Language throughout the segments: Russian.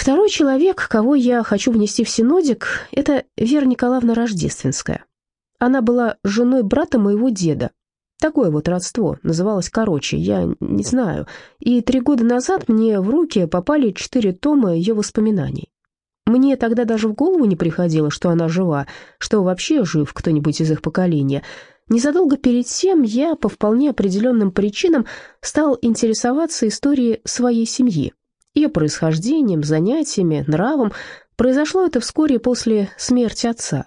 Второй человек, кого я хочу внести в синодик, это Вера Николаевна Рождественская. Она была женой брата моего деда. Такое вот родство, называлось короче, я не знаю. И три года назад мне в руки попали четыре тома ее воспоминаний. Мне тогда даже в голову не приходило, что она жива, что вообще жив кто-нибудь из их поколения. Незадолго перед тем я по вполне определенным причинам стал интересоваться историей своей семьи, ее происхождением, занятиями, нравом. Произошло это вскоре после смерти отца.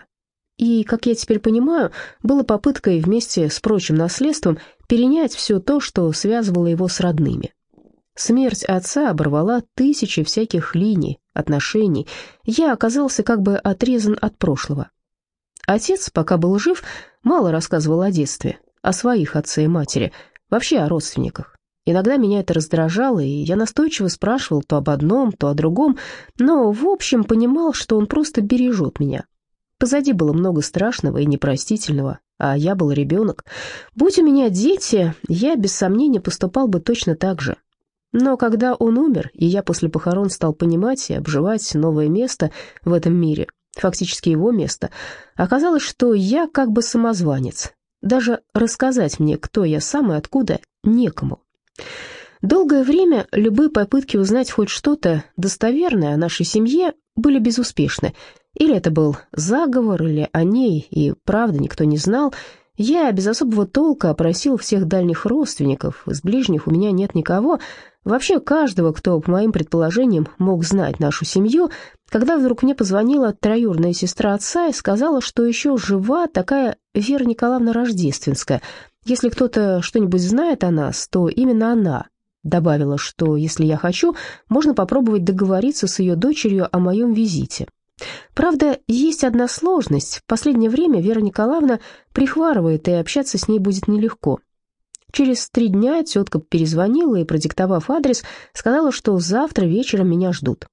И, как я теперь понимаю, было попыткой вместе с прочим наследством перенять все то, что связывало его с родными. Смерть отца оборвала тысячи всяких линий, отношений. Я оказался как бы отрезан от прошлого. Отец, пока был жив, мало рассказывал о детстве, о своих отце и матери, вообще о родственниках. Иногда меня это раздражало, и я настойчиво спрашивал то об одном, то о другом, но, в общем, понимал, что он просто бережет меня. Позади было много страшного и непростительного, а я был ребенок. Будь у меня дети, я без сомнения поступал бы точно так же. Но когда он умер, и я после похорон стал понимать и обживать новое место в этом мире, фактически его место, оказалось, что я как бы самозванец. Даже рассказать мне, кто я сам и откуда, некому. Долгое время любые попытки узнать хоть что-то достоверное о нашей семье были безуспешны. Или это был заговор, или о ней и правда никто не знал. Я без особого толка опросил всех дальних родственников, из ближних у меня нет никого, Вообще каждого, кто, по моим предположениям, мог знать нашу семью, когда вдруг мне позвонила троюрная сестра отца и сказала, что еще жива такая Вера Николаевна Рождественская. Если кто-то что-нибудь знает о нас, то именно она. Добавила, что если я хочу, можно попробовать договориться с ее дочерью о моем визите. Правда, есть одна сложность. В последнее время Вера Николаевна прихварывает, и общаться с ней будет нелегко. Через три дня тетка перезвонила и, продиктовав адрес, сказала, что завтра вечером меня ждут.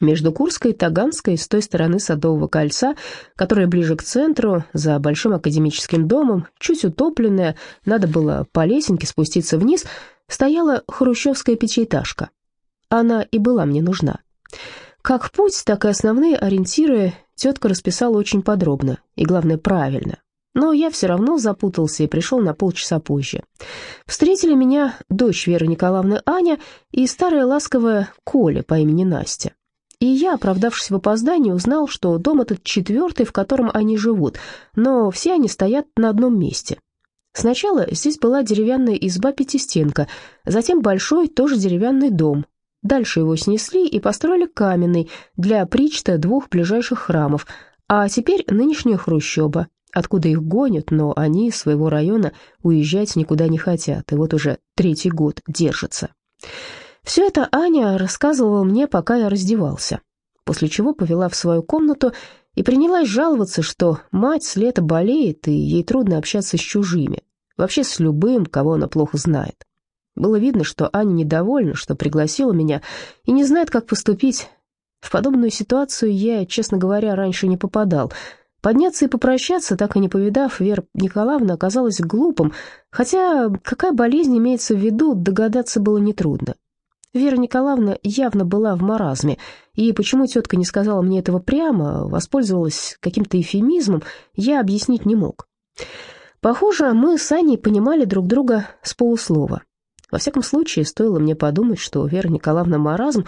Между Курской и Таганской, с той стороны Садового кольца, которая ближе к центру, за большим академическим домом, чуть утопленная, надо было по лесенке спуститься вниз, стояла хрущевская пятиэтажка. Она и была мне нужна. Как путь, так и основные ориентиры тетка расписала очень подробно и, главное, правильно. Но я все равно запутался и пришел на полчаса позже. Встретили меня дочь Веры Николаевны Аня и старая ласковая Коля по имени Настя. И я, оправдавшись в опоздании, узнал, что дом этот четвертый, в котором они живут, но все они стоят на одном месте. Сначала здесь была деревянная изба-пятистенка, затем большой, тоже деревянный дом. Дальше его снесли и построили каменный для причта двух ближайших храмов, а теперь нынешняя хрущоба, откуда их гонят, но они из своего района уезжать никуда не хотят, и вот уже третий год держатся. Все это Аня рассказывала мне, пока я раздевался, после чего повела в свою комнату и принялась жаловаться, что мать с лета болеет, и ей трудно общаться с чужими, вообще с любым, кого она плохо знает. Было видно, что Аня недовольна, что пригласила меня, и не знает, как поступить. В подобную ситуацию я, честно говоря, раньше не попадал — Подняться и попрощаться, так и не повидав, Вера Николаевна оказалась глупым, хотя какая болезнь имеется в виду, догадаться было нетрудно. Вера Николаевна явно была в маразме, и почему тетка не сказала мне этого прямо, воспользовалась каким-то эфемизмом, я объяснить не мог. Похоже, мы с Аней понимали друг друга с полуслова. Во всяком случае, стоило мне подумать, что Вера Николаевна маразм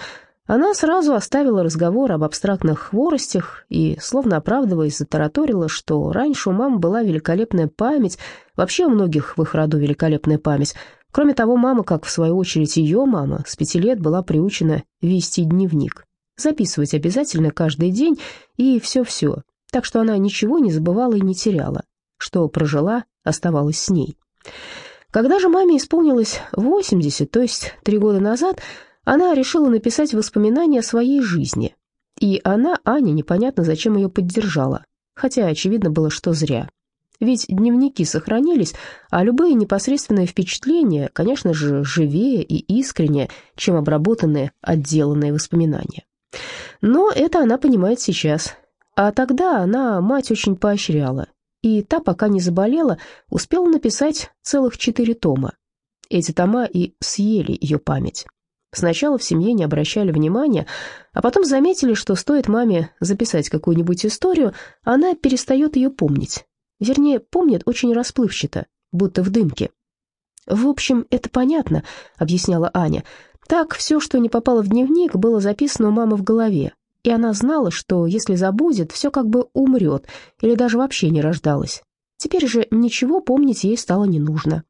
она сразу оставила разговор об абстрактных хворостях и, словно оправдываясь, затараторила, что раньше у мамы была великолепная память, вообще у многих в их роду великолепная память. Кроме того, мама, как в свою очередь ее мама, с пяти лет была приучена вести дневник. Записывать обязательно каждый день и все-все, так что она ничего не забывала и не теряла. Что прожила, оставалось с ней. Когда же маме исполнилось 80, то есть три года назад, она решила написать воспоминания о своей жизни. И она, Аня, непонятно зачем ее поддержала, хотя очевидно было, что зря. Ведь дневники сохранились, а любые непосредственные впечатления, конечно же, живее и искреннее, чем обработанные, отделанные воспоминания. Но это она понимает сейчас. А тогда она мать очень поощряла, и та, пока не заболела, успела написать целых четыре тома. Эти тома и съели ее память. Сначала в семье не обращали внимания, а потом заметили, что стоит маме записать какую-нибудь историю, она перестает ее помнить. Вернее, помнит очень расплывчато, будто в дымке. «В общем, это понятно», — объясняла Аня. «Так, все, что не попало в дневник, было записано у мамы в голове, и она знала, что если забудет, все как бы умрет или даже вообще не рождалась. Теперь же ничего помнить ей стало не нужно».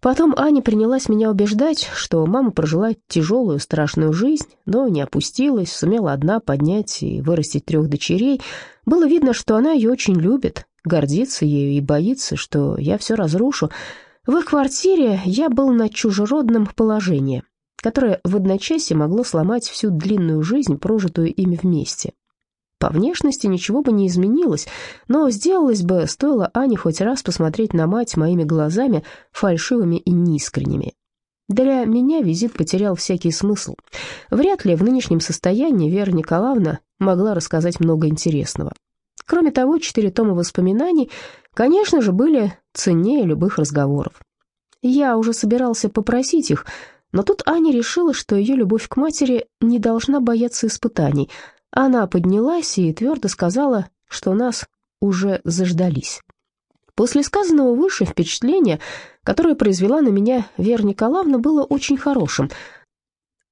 Потом Аня принялась меня убеждать, что мама прожила тяжелую, страшную жизнь, но не опустилась, сумела одна поднять и вырастить трех дочерей. Было видно, что она ее очень любит, гордится ею и боится, что я все разрушу. В их квартире я был на чужеродном положении, которое в одночасье могло сломать всю длинную жизнь, прожитую ими вместе. По внешности ничего бы не изменилось, но сделалось бы, стоило Ане хоть раз посмотреть на мать моими глазами, фальшивыми и неискренними. Для меня визит потерял всякий смысл. Вряд ли в нынешнем состоянии Вера Николаевна могла рассказать много интересного. Кроме того, четыре тома воспоминаний, конечно же, были ценнее любых разговоров. Я уже собирался попросить их, но тут Аня решила, что ее любовь к матери не должна бояться испытаний — она поднялась и твердо сказала, что нас уже заждались. После сказанного выше впечатление, которое произвела на меня Вера Николаевна, было очень хорошим.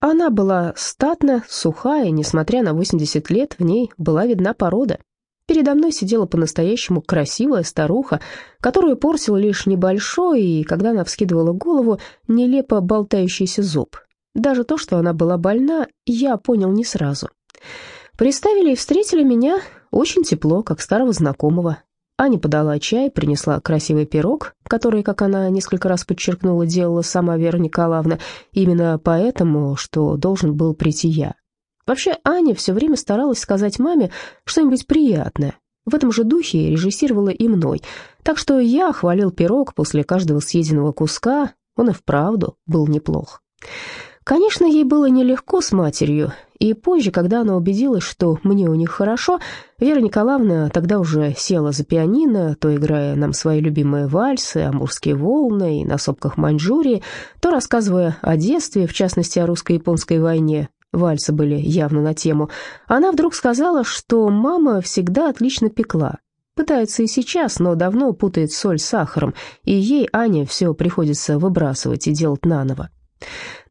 Она была статна, сухая, несмотря на 80 лет, в ней была видна порода. Передо мной сидела по-настоящему красивая старуха, которую портил лишь небольшой и, когда она вскидывала голову, нелепо болтающийся зуб. Даже то, что она была больна, я понял не сразу. Приставили и встретили меня очень тепло, как старого знакомого. Аня подала чай, принесла красивый пирог, который, как она несколько раз подчеркнула, делала сама Вера Николаевна, именно поэтому, что должен был прийти я. Вообще, Аня все время старалась сказать маме что-нибудь приятное. В этом же духе режиссировала и мной. Так что я хвалил пирог после каждого съеденного куска, он и вправду был неплох. Конечно, ей было нелегко с матерью, и позже, когда она убедилась, что мне у них хорошо, Вера Николаевна тогда уже села за пианино, то играя нам свои любимые вальсы, амурские волны и на сопках Маньчжурии, то рассказывая о детстве, в частности о русско-японской войне, вальсы были явно на тему, она вдруг сказала, что мама всегда отлично пекла. Пытается и сейчас, но давно путает соль с сахаром, и ей, Ане, все приходится выбрасывать и делать наново.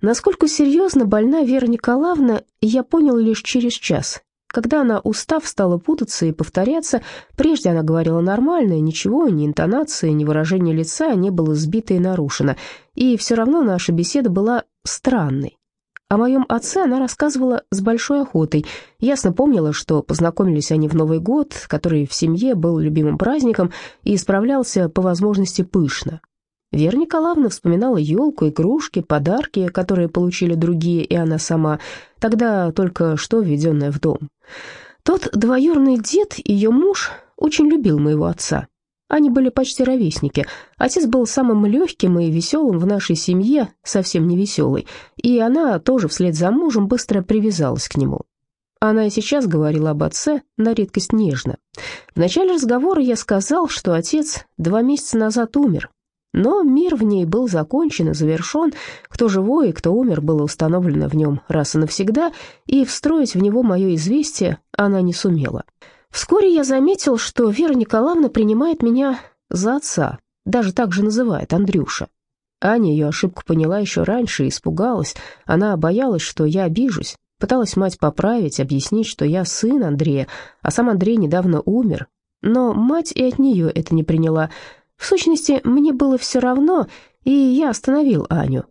Насколько серьезно больна Вера Николаевна, я понял лишь через час. Когда она, устав, стала путаться и повторяться, прежде она говорила нормально, ничего, ни интонации, ни выражения лица не было сбито и нарушено, и все равно наша беседа была странной. О моем отце она рассказывала с большой охотой. Ясно помнила, что познакомились они в Новый год, который в семье был любимым праздником и справлялся по возможности пышно. Вера Николаевна вспоминала елку, игрушки, подарки, которые получили другие и она сама, тогда только что введенная в дом. Тот двоюродный дед, ее муж, очень любил моего отца. Они были почти ровесники. Отец был самым легким и веселым в нашей семье, совсем не веселый, и она тоже вслед за мужем быстро привязалась к нему. Она и сейчас говорила об отце на редкость нежно. В начале разговора я сказал, что отец два месяца назад умер, но мир в ней был закончен и завершен, кто живой и кто умер было установлено в нем раз и навсегда, и встроить в него мое известие она не сумела. Вскоре я заметил, что Вера Николаевна принимает меня за отца, даже так же называет Андрюша. Аня ее ошибку поняла еще раньше и испугалась. Она боялась, что я обижусь. Пыталась мать поправить, объяснить, что я сын Андрея, а сам Андрей недавно умер. Но мать и от нее это не приняла. В сущности, мне было все равно, и я остановил Аню.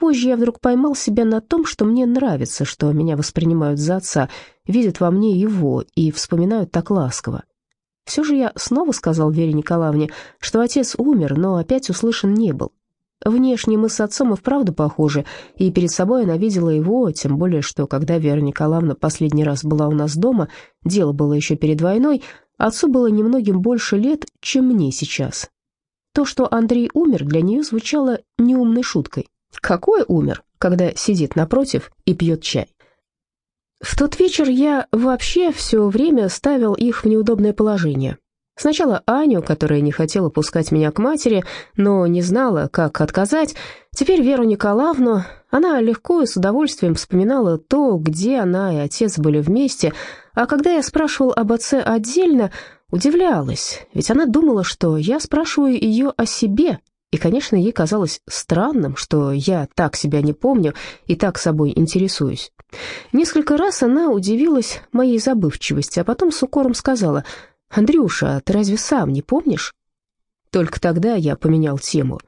Позже я вдруг поймал себя на том, что мне нравится, что меня воспринимают за отца, видят во мне его и вспоминают так ласково. Все же я снова сказал Вере Николаевне, что отец умер, но опять услышан не был. Внешне мы с отцом и вправду похожи, и перед собой она видела его, тем более, что когда Вера Николаевна последний раз была у нас дома, дело было еще перед войной, отцу было немногим больше лет, чем мне сейчас, то, что Андрей умер, для нее звучало неумной шуткой. Какой умер, когда сидит напротив и пьет чай? В тот вечер я вообще все время ставил их в неудобное положение. Сначала Аню, которая не хотела пускать меня к матери, но не знала, как отказать. Теперь Веру Николаевну. Она легко и с удовольствием вспоминала то, где она и отец были вместе. А когда я спрашивал об отце отдельно, удивлялась. Ведь она думала, что я спрашиваю ее о себе. И, конечно, ей казалось странным, что я так себя не помню и так собой интересуюсь. Несколько раз она удивилась моей забывчивости, а потом с укором сказала – «Андрюша, а ты разве сам не помнишь?» Только тогда я поменял тему.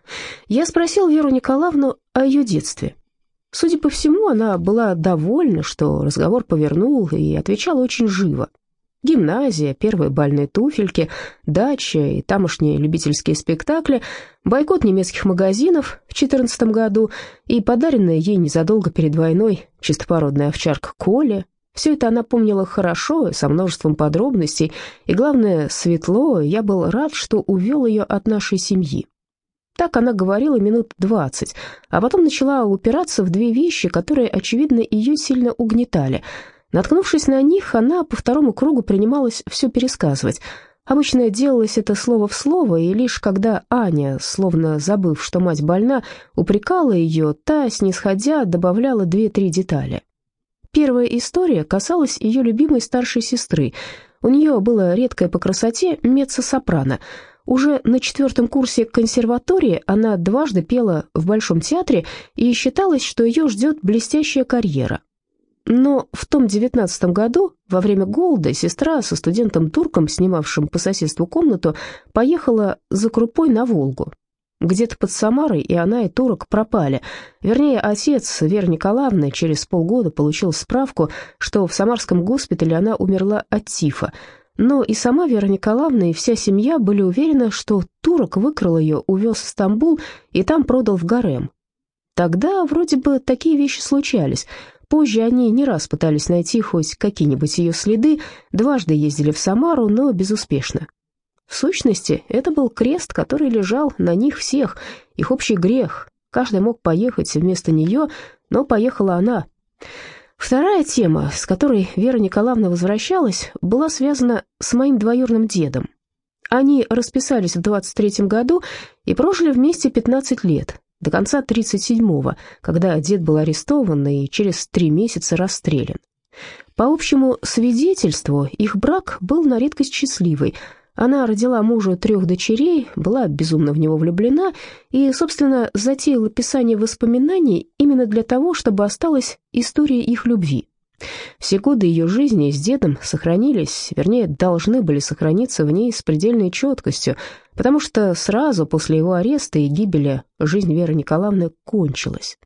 Я спросил Веру Николаевну о ее детстве. Судя по всему, она была довольна, что разговор повернул, и отвечала очень живо. Гимназия, первые бальные туфельки, дача и тамошние любительские спектакли, бойкот немецких магазинов в 14 году и подаренная ей незадолго перед войной чистопородная овчарка Коля, все это она помнила хорошо, со множеством подробностей, и, главное, светло, я был рад, что увел ее от нашей семьи. Так она говорила минут двадцать, а потом начала упираться в две вещи, которые, очевидно, ее сильно угнетали. Наткнувшись на них, она по второму кругу принималась все пересказывать. Обычно делалось это слово в слово, и лишь когда Аня, словно забыв, что мать больна, упрекала ее, та, снисходя, добавляла две-три детали. Первая история касалась ее любимой старшей сестры. У нее было редкое по красоте меццо-сопрано. Уже на четвертом курсе консерватории она дважды пела в Большом театре, и считалось, что ее ждет блестящая карьера. Но в том девятнадцатом году, во время голода, сестра со студентом-турком, снимавшим по соседству комнату, поехала за крупой на Волгу. Где-то под Самарой и она, и турок пропали. Вернее, отец Веры Николаевны через полгода получил справку, что в самарском госпитале она умерла от тифа. Но и сама Вера Николаевна, и вся семья были уверены, что турок выкрал ее, увез в Стамбул и там продал в гарем. Тогда вроде бы такие вещи случались. Позже они не раз пытались найти хоть какие-нибудь ее следы, дважды ездили в Самару, но безуспешно. В сущности, это был крест, который лежал на них всех, их общий грех. Каждый мог поехать вместо нее, но поехала она. Вторая тема, с которой Вера Николаевна возвращалась, была связана с моим двоюродным дедом. Они расписались в 23-м году и прожили вместе 15 лет, до конца 37-го, когда дед был арестован и через три месяца расстрелян. По общему свидетельству, их брак был на редкость счастливый – она родила мужу трех дочерей, была безумно в него влюблена и, собственно, затеяла писание воспоминаний именно для того, чтобы осталась история их любви. Все годы ее жизни с дедом сохранились, вернее, должны были сохраниться в ней с предельной четкостью, потому что сразу после его ареста и гибели жизнь Веры Николаевны кончилась.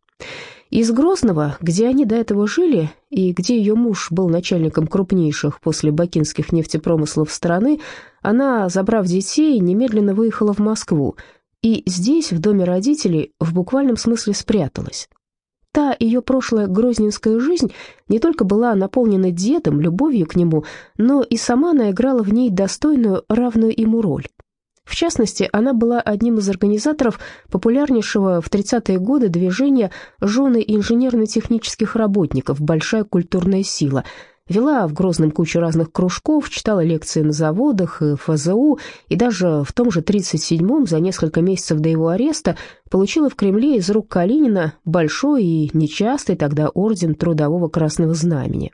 Из Грозного, где они до этого жили, и где ее муж был начальником крупнейших после бакинских нефтепромыслов страны, она, забрав детей, немедленно выехала в Москву, и здесь, в доме родителей, в буквальном смысле спряталась. Та ее прошлая грозненская жизнь не только была наполнена дедом, любовью к нему, но и сама она играла в ней достойную, равную ему роль. В частности, она была одним из организаторов популярнейшего в 30-е годы движения «Жены инженерно-технических работников. Большая культурная сила», Вела в Грозном кучу разных кружков, читала лекции на заводах и ФЗУ, и даже в том же 37-м, за несколько месяцев до его ареста, получила в Кремле из рук Калинина большой и нечастый тогда орден Трудового Красного Знамени.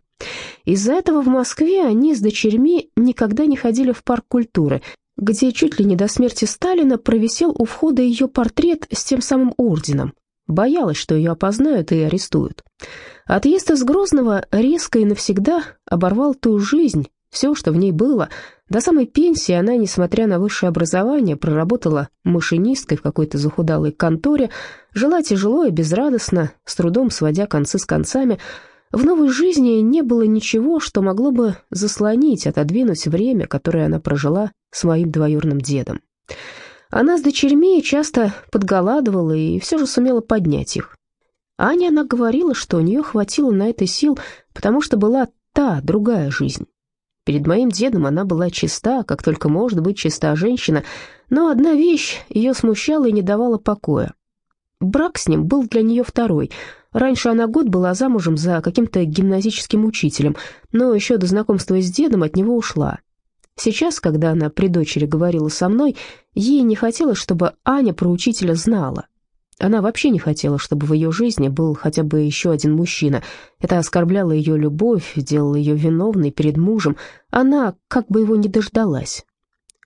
Из-за этого в Москве они с дочерьми никогда не ходили в парк культуры, где чуть ли не до смерти Сталина провисел у входа ее портрет с тем самым орденом. Боялась, что ее опознают и арестуют. Отъезд из Грозного резко и навсегда оборвал ту жизнь, все, что в ней было. До самой пенсии она, несмотря на высшее образование, проработала машинисткой в какой-то захудалой конторе, жила тяжело и безрадостно, с трудом сводя концы с концами, в новой жизни не было ничего, что могло бы заслонить, отодвинуть время, которое она прожила с моим двоюрным дедом. Она с дочерьми часто подголадывала и все же сумела поднять их. Аня она говорила, что у нее хватило на это сил, потому что была та, другая жизнь. Перед моим дедом она была чиста, как только может быть чиста женщина, но одна вещь ее смущала и не давала покоя. Брак с ним был для нее второй — Раньше она год была замужем за каким-то гимназическим учителем, но еще до знакомства с дедом от него ушла. Сейчас, когда она при дочери говорила со мной, ей не хотелось, чтобы Аня про учителя знала. Она вообще не хотела, чтобы в ее жизни был хотя бы еще один мужчина. Это оскорбляло ее любовь, делало ее виновной перед мужем. Она как бы его не дождалась.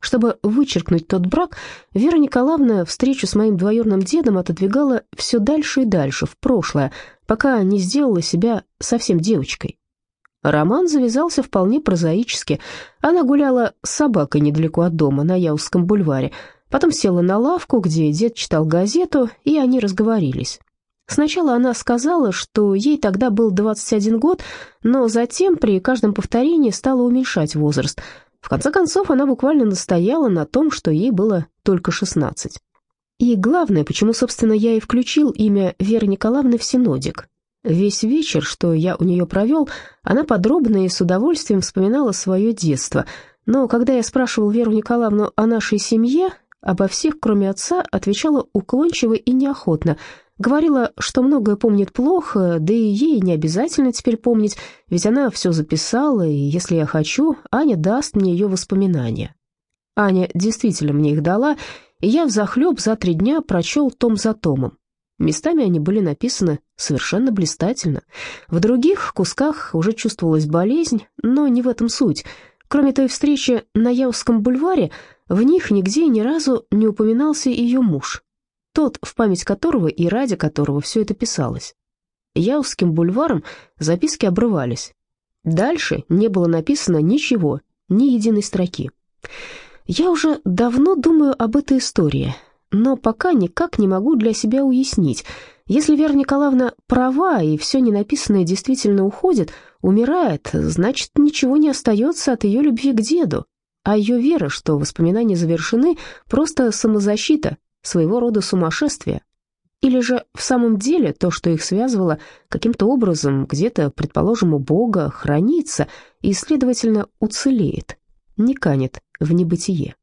Чтобы вычеркнуть тот брак, Вера Николаевна встречу с моим двоюродным дедом отодвигала все дальше и дальше, в прошлое, пока не сделала себя совсем девочкой. Роман завязался вполне прозаически. Она гуляла с собакой недалеко от дома, на Яузском бульваре, потом села на лавку, где дед читал газету, и они разговорились. Сначала она сказала, что ей тогда был 21 год, но затем при каждом повторении стала уменьшать возраст. В конце концов, она буквально настояла на том, что ей было только 16. И главное, почему, собственно, я и включил имя Веры Николаевны в синодик. Весь вечер, что я у нее провел, она подробно и с удовольствием вспоминала свое детство. Но когда я спрашивал Веру Николаевну о нашей семье, обо всех, кроме отца, отвечала уклончиво и неохотно. Говорила, что многое помнит плохо, да и ей не обязательно теперь помнить, ведь она все записала, и если я хочу, Аня даст мне ее воспоминания. Аня действительно мне их дала, и я взахлеб за три дня прочел том за томом. Местами они были написаны совершенно блистательно. В других кусках уже чувствовалась болезнь, но не в этом суть. Кроме той встречи на Яузском бульваре, в них нигде ни разу не упоминался ее муж, тот, в память которого и ради которого все это писалось. Яузским бульваром записки обрывались. Дальше не было написано ничего, ни единой строки. Я уже давно думаю об этой истории, но пока никак не могу для себя уяснить. Если Вера Николаевна права, и все ненаписанное действительно уходит, умирает, значит, ничего не остается от ее любви к деду. А ее вера, что воспоминания завершены, просто самозащита, своего рода сумасшествие. Или же в самом деле то, что их связывало, каким-то образом где-то, предположим, у Бога хранится и, следовательно, уцелеет, не канет в небытие.